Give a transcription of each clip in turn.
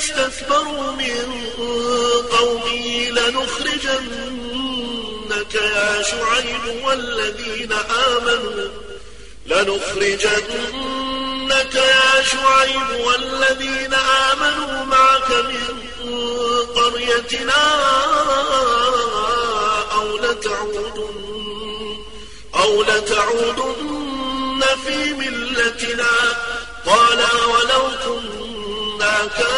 استكبروا من قومه لنخرجنك يا شعيب والذين آمنوا لنخرجنك يا شعيب والذين آمنوا معك من قريتنا أو لتعودن أو لتعودن في ملتنا. قال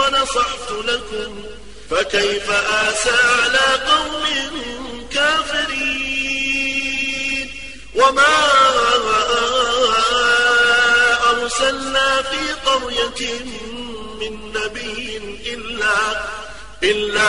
ونصحت لكم فكيف آسى على قوم كافرين؟ وما أرسلنا في قرية من نبي إلا إلا